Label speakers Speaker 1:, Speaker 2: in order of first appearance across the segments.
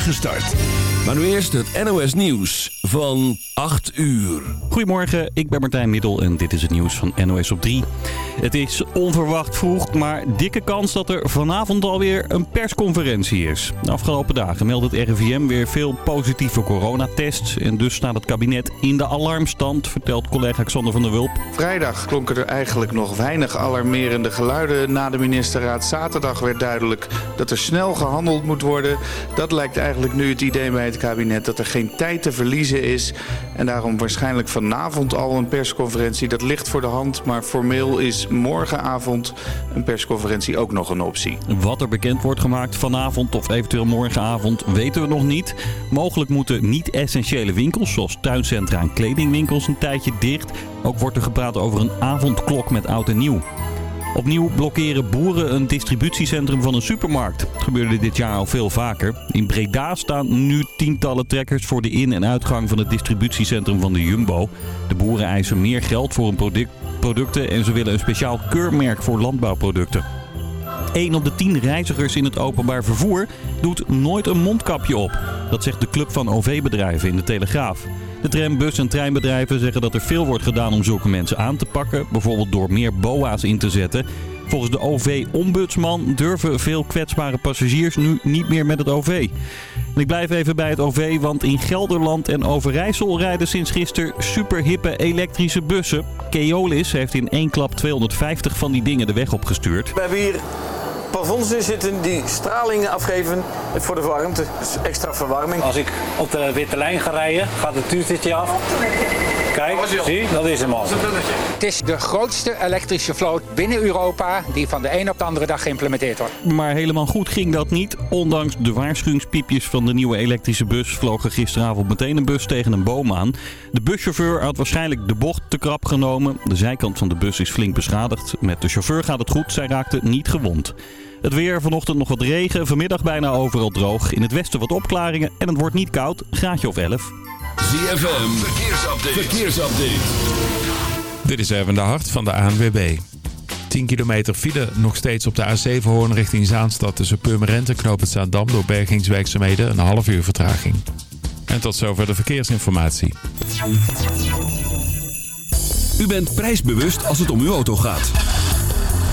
Speaker 1: start. Maar nu eerst het NOS Nieuws van 8 uur.
Speaker 2: Goedemorgen, ik ben Martijn Middel en dit is het nieuws van NOS op 3. Het is onverwacht vroeg, maar dikke kans dat er vanavond alweer een persconferentie is. De afgelopen dagen meldt het RIVM weer veel positieve coronatests. En dus staat het kabinet in de alarmstand, vertelt collega Xander van der Wulp.
Speaker 3: Vrijdag klonken er eigenlijk nog weinig alarmerende geluiden na de ministerraad. Zaterdag werd duidelijk dat er snel gehandeld moet worden. Dat lijkt eigenlijk nu het idee bij het kabinet dat er geen tijd te verliezen is. En daarom waarschijnlijk vanavond al een persconferentie. Dat ligt voor de hand, maar formeel is morgenavond een persconferentie ook nog een optie.
Speaker 2: Wat er bekend wordt gemaakt vanavond of eventueel morgenavond weten we nog niet. Mogelijk moeten niet-essentiële winkels zoals tuincentra en kledingwinkels een tijdje dicht. Ook wordt er gepraat over een avondklok met oud en nieuw. Opnieuw blokkeren boeren een distributiecentrum van een supermarkt. Het gebeurde dit jaar al veel vaker. In Breda staan nu tientallen trekkers voor de in- en uitgang van het distributiecentrum van de Jumbo. De boeren eisen meer geld voor hun product, producten en ze willen een speciaal keurmerk voor landbouwproducten. 1 op de 10 reizigers in het openbaar vervoer doet nooit een mondkapje op. Dat zegt de Club van OV-bedrijven in de Telegraaf. De tram, bus en treinbedrijven zeggen dat er veel wordt gedaan om zulke mensen aan te pakken. Bijvoorbeeld door meer BOA's in te zetten. Volgens de OV-ombudsman durven veel kwetsbare passagiers nu niet meer met het OV. En ik blijf even bij het OV, want in Gelderland en Overijssel rijden sinds gisteren superhippe elektrische bussen. Keolis heeft in één klap 250 van die dingen de weg opgestuurd.
Speaker 4: We hebben hier plafonds in zitten die stralingen afgeven voor de warmte. Dus extra verwarming.
Speaker 5: Als ik op de witte lijn ga rijden, gaat het tuurtje af. Kijk, zie, dat is hem al.
Speaker 6: Het is de grootste elektrische vloot binnen Europa die van de een op de andere dag geïmplementeerd wordt.
Speaker 2: Maar helemaal goed ging dat niet. Ondanks de waarschuwingspiepjes van de nieuwe elektrische bus vloog er gisteravond meteen een bus tegen een boom aan. De buschauffeur had waarschijnlijk de bocht te krap genomen. De zijkant van de bus is flink beschadigd. Met de chauffeur gaat het goed, zij raakte niet gewond. Het weer, vanochtend nog wat regen, vanmiddag bijna overal droog. In het westen wat opklaringen en het wordt niet koud, graadje of 11.
Speaker 1: ZFM, verkeersupdate. verkeersupdate.
Speaker 7: Dit is even de hart van de ANWB. 10 kilometer file nog steeds op de A7 Hoorn richting Zaanstad tussen Purmerend en Knoop het Zaandam door bergingswerkzaamheden een half uur vertraging. En tot zover de verkeersinformatie.
Speaker 1: U bent prijsbewust als het om uw auto gaat.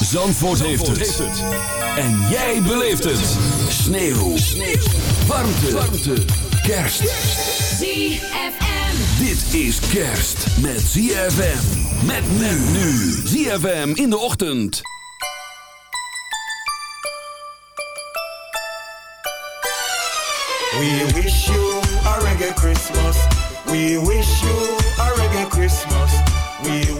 Speaker 1: Zandvoort, heeft, het. En jij beleeft het. Sneeuw. Sneeuw. Warmte. Warmte. Kerst.
Speaker 8: ZFM.
Speaker 1: Dit is kerst met ZFM. Met men nu. ZFM in de ochtend.
Speaker 9: We wish you a reggae Christmas. We wish you a reggae Christmas. We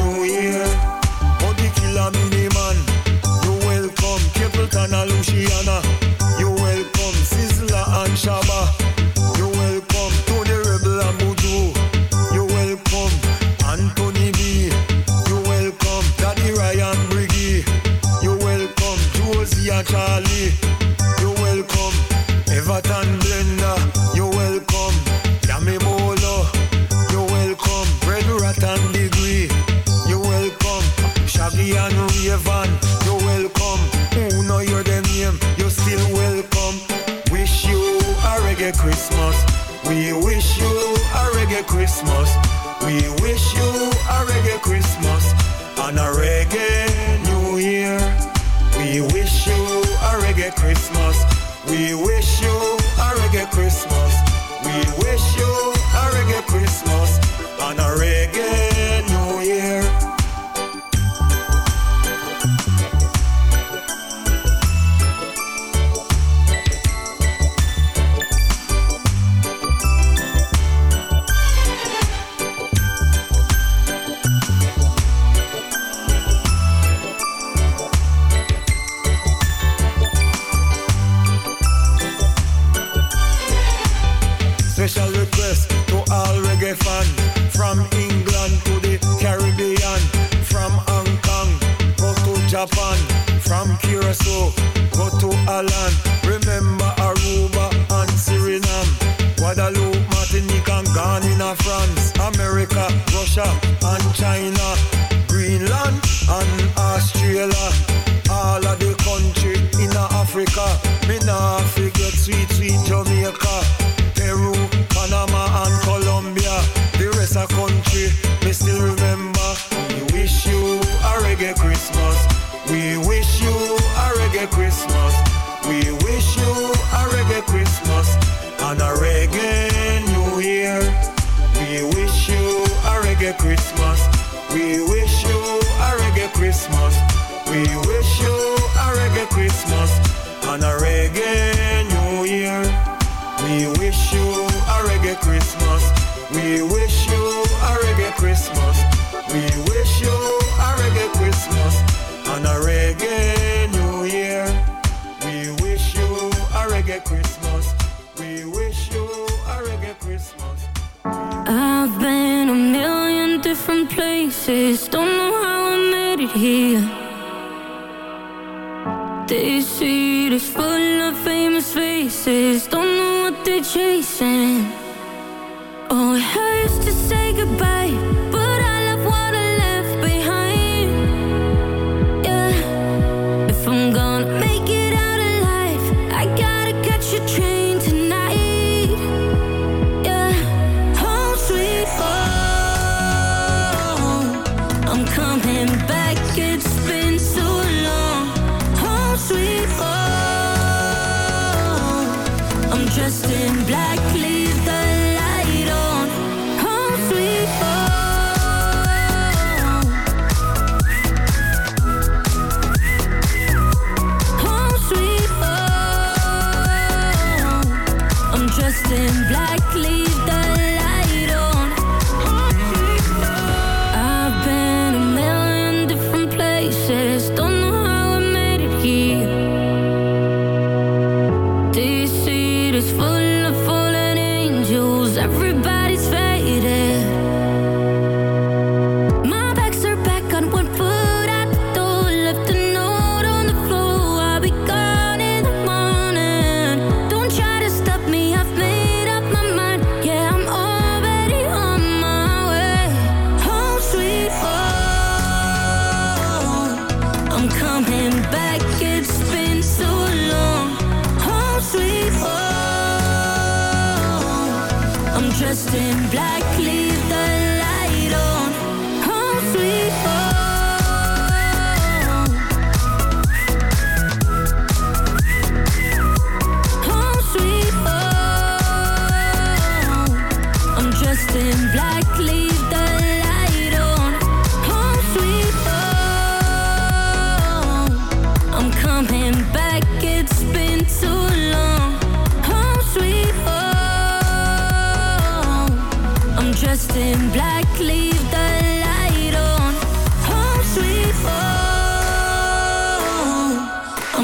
Speaker 9: Christmas. From England to the Caribbean. From Hong Kong, go to Japan. From Curacao, go to Alan. Remember Aruba and Suriname. Guadeloupe, Martinique and Ghana, France. America, Russia and China. Greenland and Australia. All of the country in Africa. Me not forget sweet, sweet Jamaica. Again, new year. We wish you a reggae Christmas. We wish you a reggae Christmas. We
Speaker 10: here. This city is full of famous faces. Don't know what they're chasing.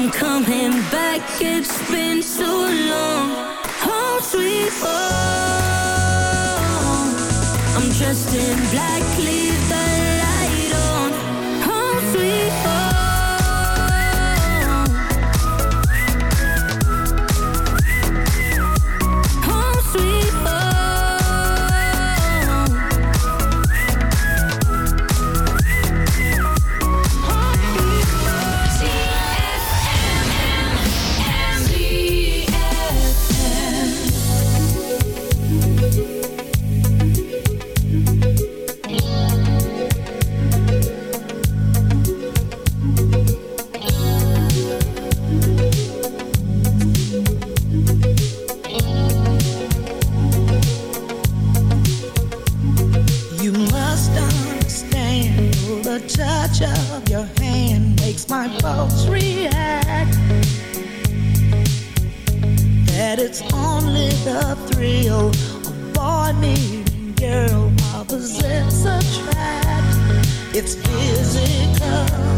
Speaker 10: I'm coming back, it's been so long. Home sweet. Home I'm dressed in black, leave
Speaker 11: folks react that it's only the thrill of boy meeting girl opposites attract. It's physical.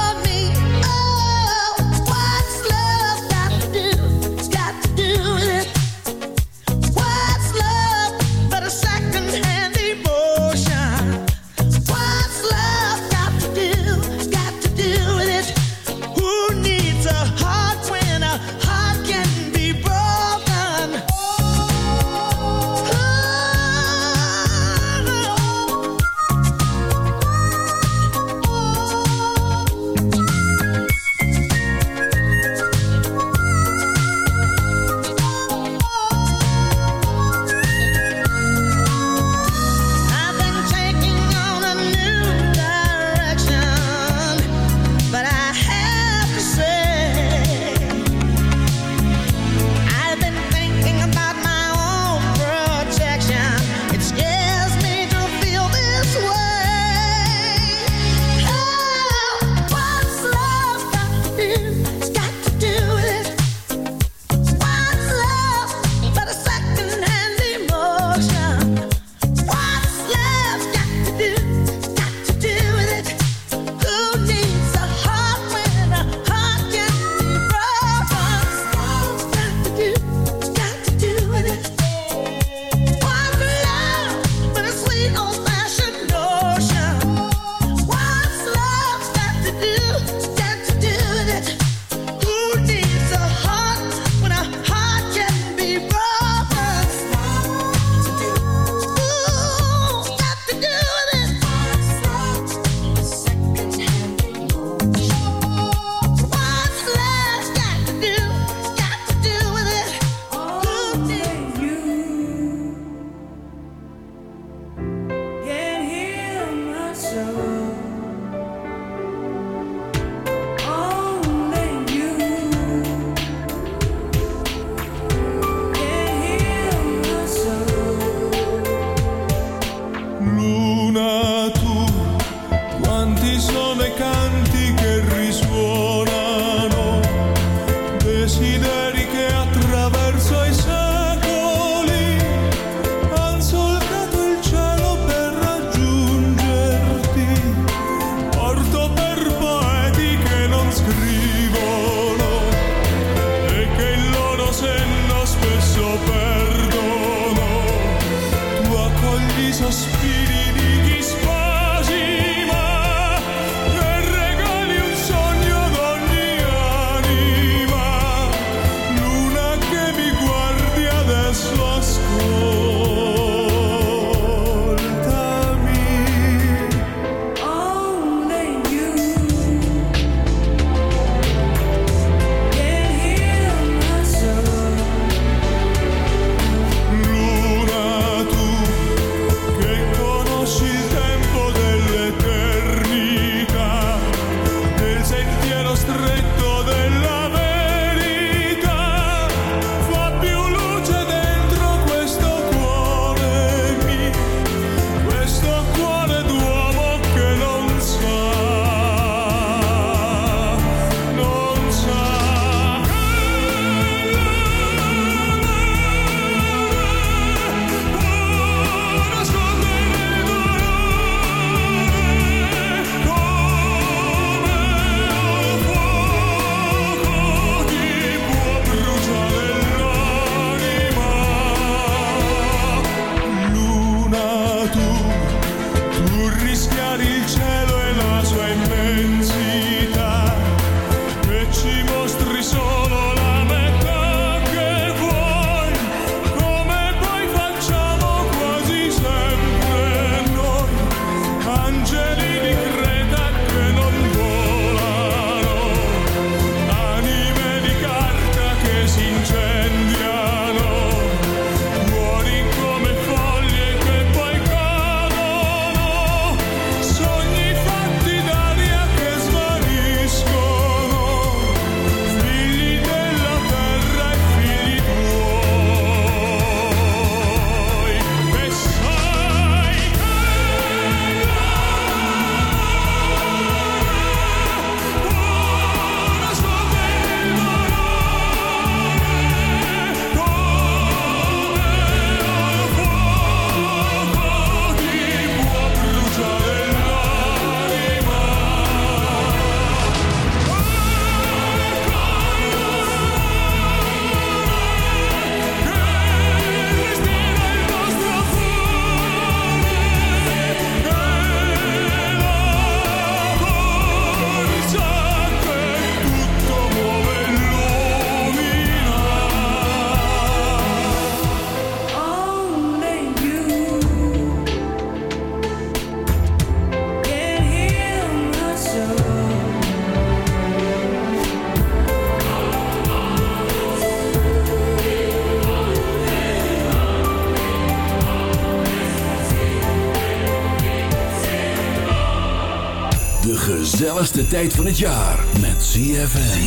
Speaker 1: tijd van het jaar met ZFM.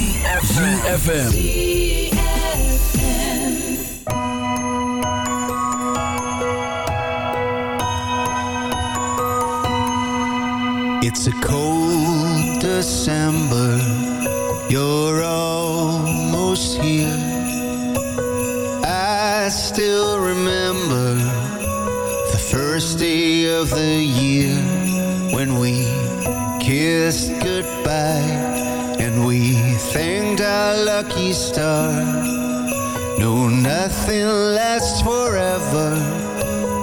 Speaker 1: ZFM.
Speaker 12: It's a cold December. You're almost here. I still remember the first day of the year when we kissed goodbye. And we thanked our lucky star. No, nothing lasts forever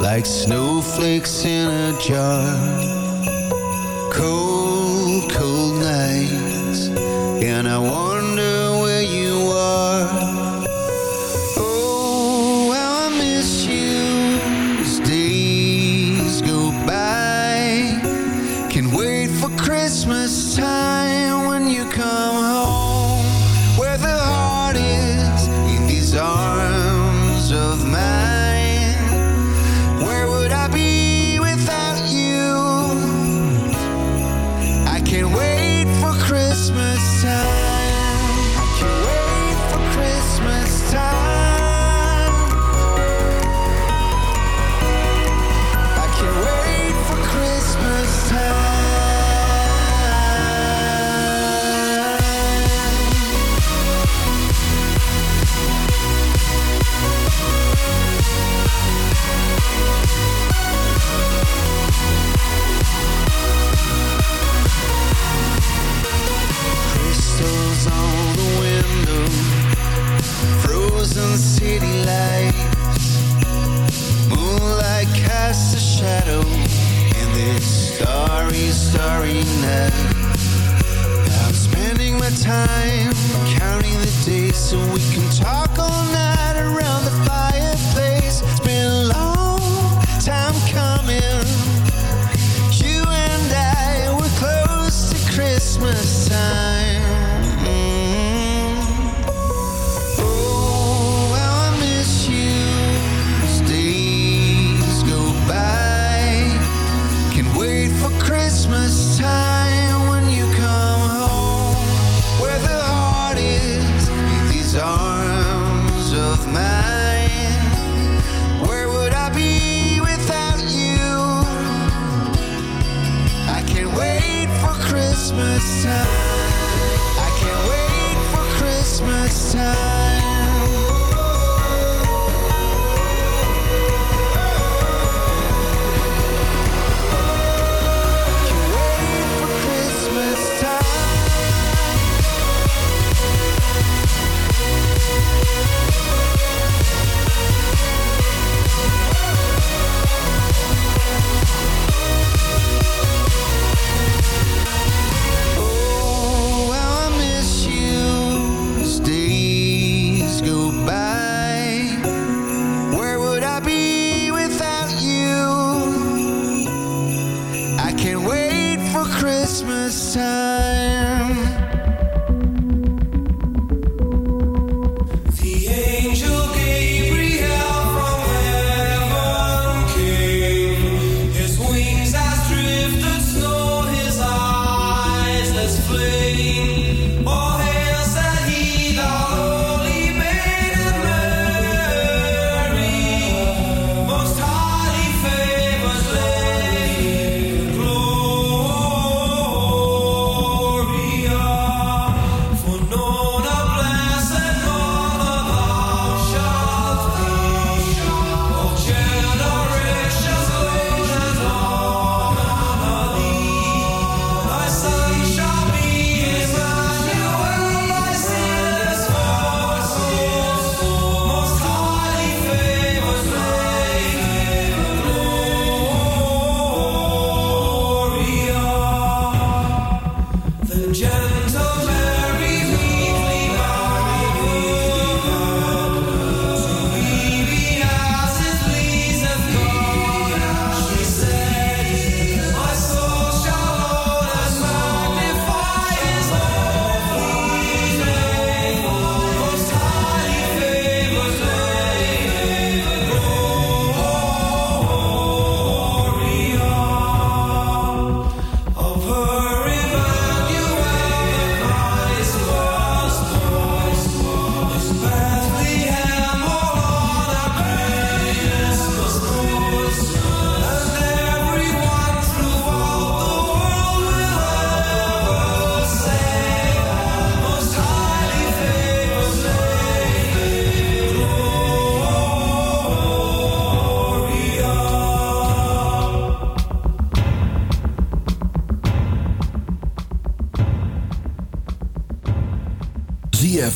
Speaker 12: Like snowflakes in a jar.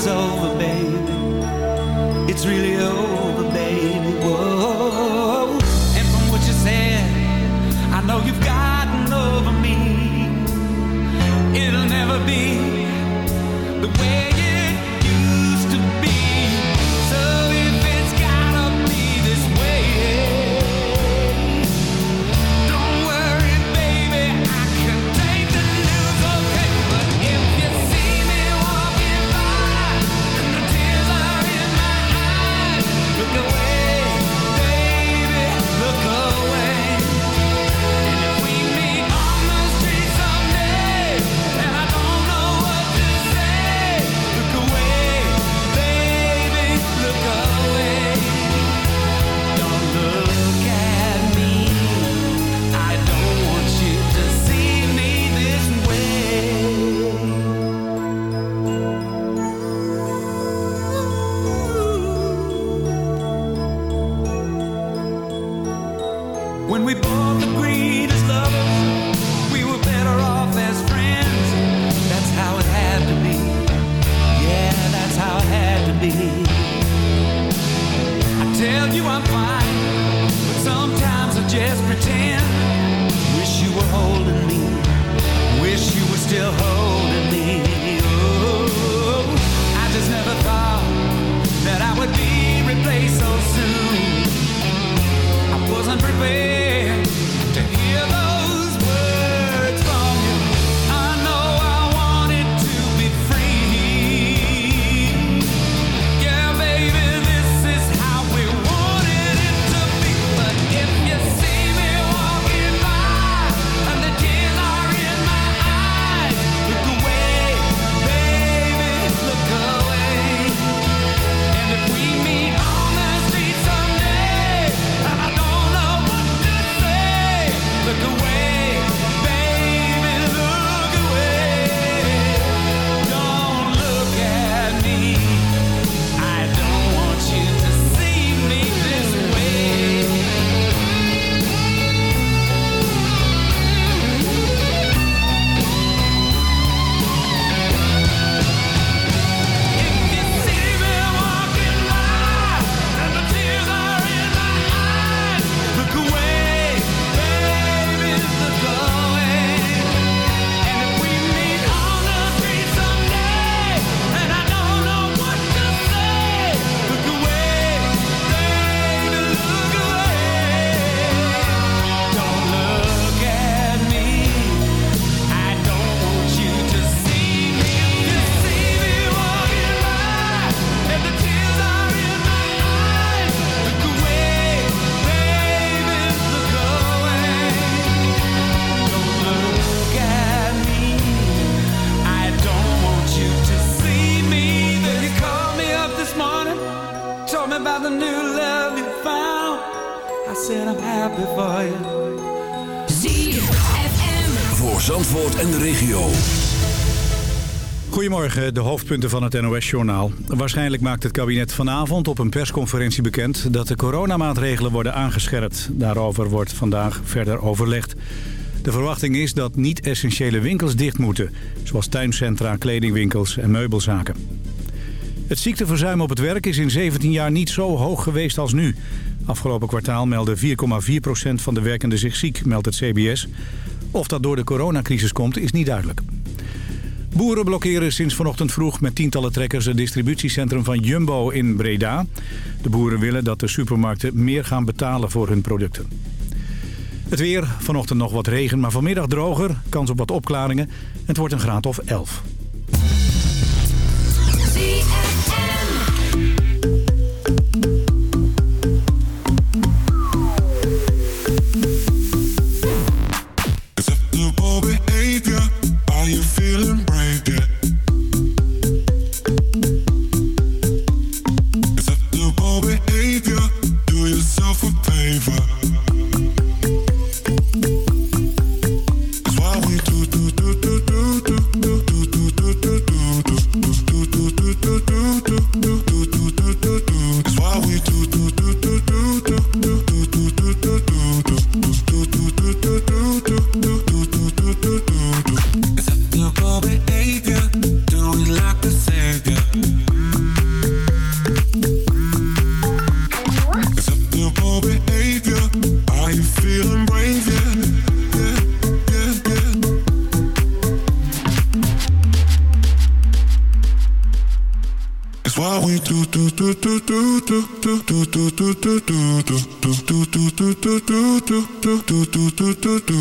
Speaker 13: It's over, just pretend. Said
Speaker 14: I'm happy for you.
Speaker 1: ZFM. Voor Zandvoort en de regio.
Speaker 15: Goedemorgen, de hoofdpunten van het NOS-journaal. Waarschijnlijk maakt het kabinet vanavond op een persconferentie bekend... dat de coronamaatregelen worden aangescherpt. Daarover wordt vandaag verder overlegd. De verwachting is dat niet-essentiële winkels dicht moeten... zoals tuincentra, kledingwinkels en meubelzaken. Het ziekteverzuim op het werk is in 17 jaar niet zo hoog geweest als nu. Afgelopen kwartaal meldde 4,4% van de werkenden zich ziek, meldt het CBS. Of dat door de coronacrisis komt, is niet duidelijk. Boeren blokkeren sinds vanochtend vroeg met tientallen trekkers het distributiecentrum van Jumbo in Breda. De boeren willen dat de supermarkten meer gaan betalen voor hun producten. Het weer, vanochtend nog wat regen, maar vanmiddag droger. Kans op wat opklaringen. En het wordt een graad of 11.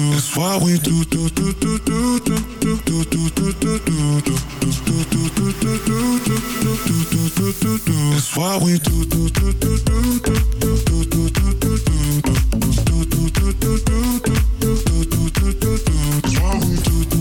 Speaker 16: That's what we do. That's
Speaker 14: what
Speaker 11: we do. That's what we do.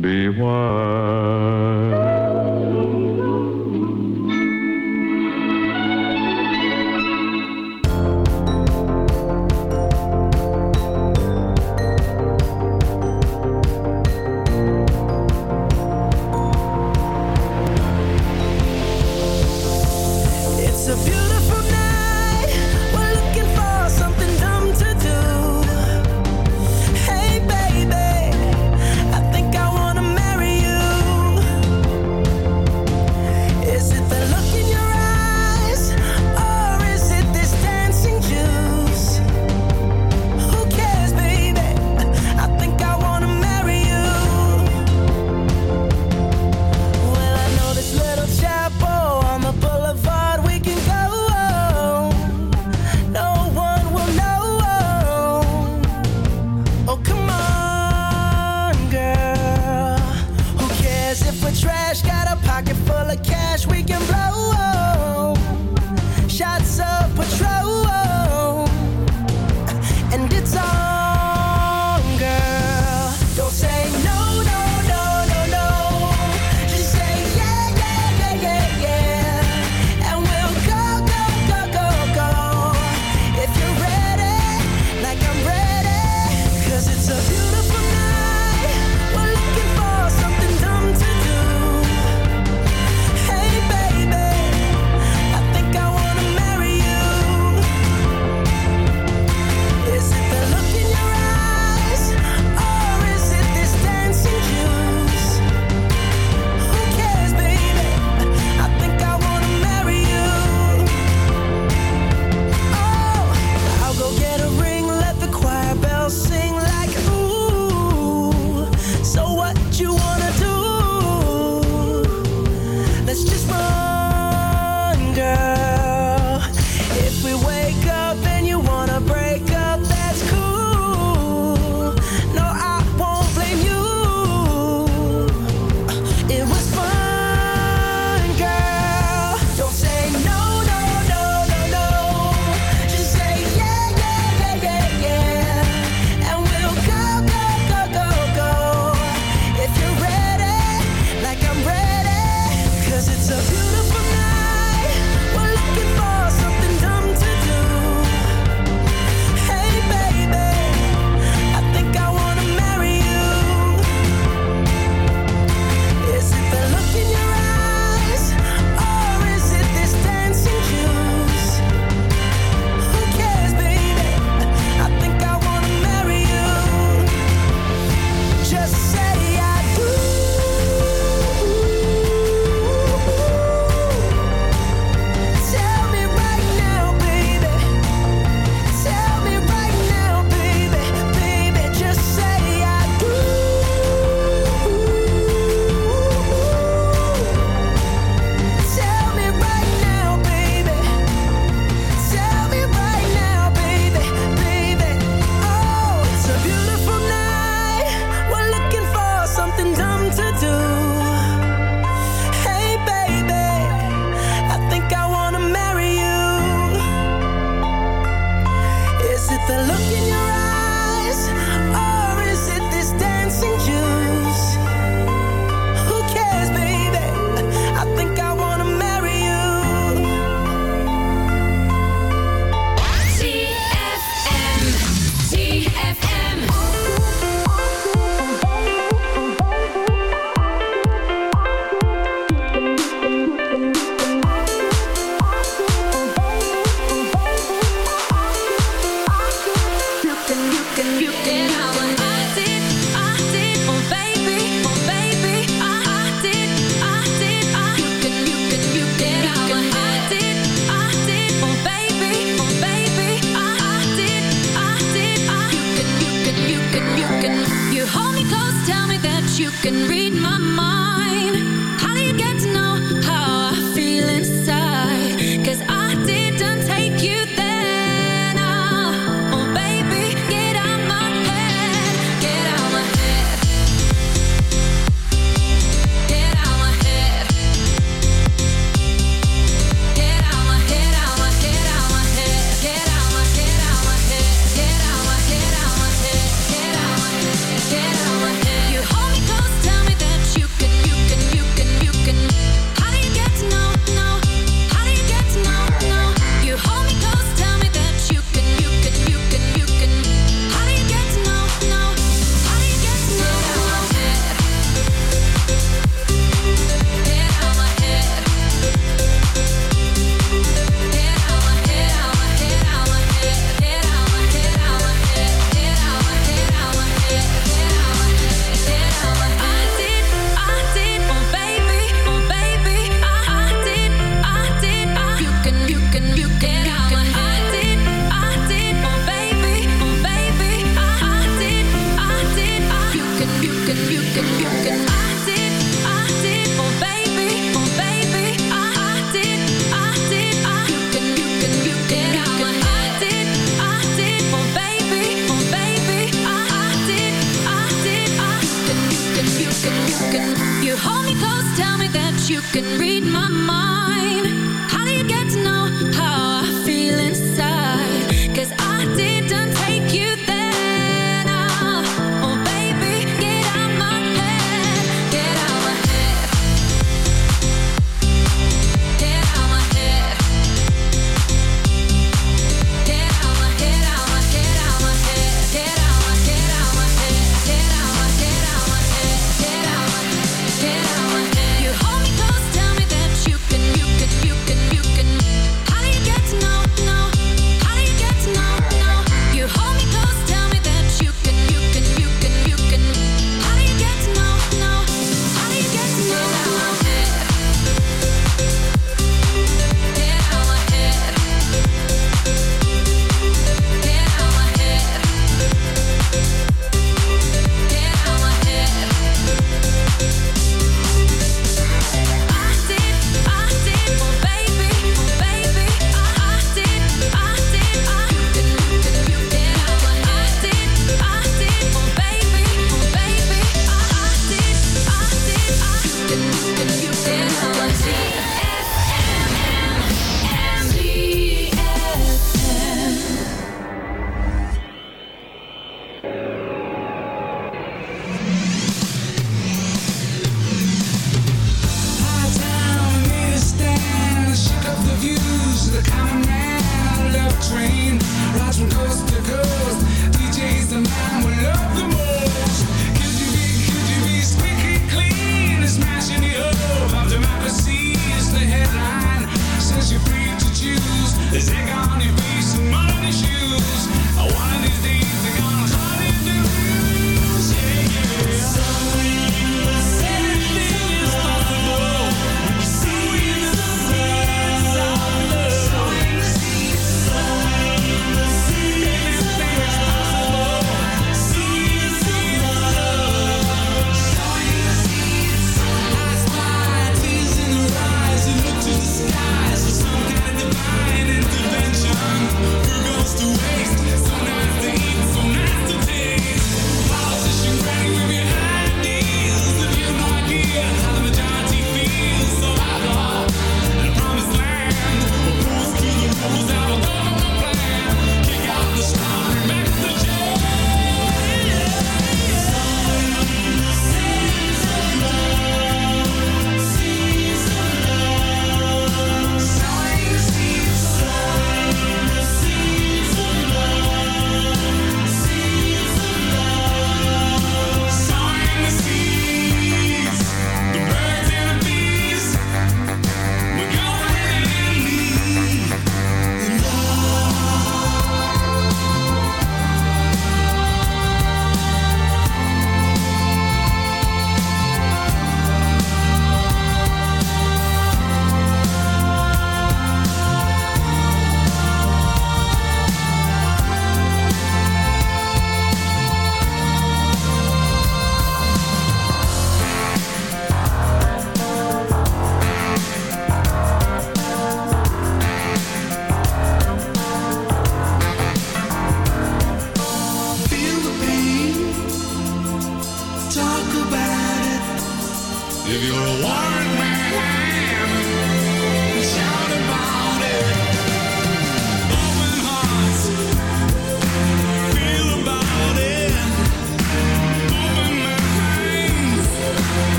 Speaker 13: Be
Speaker 17: wise.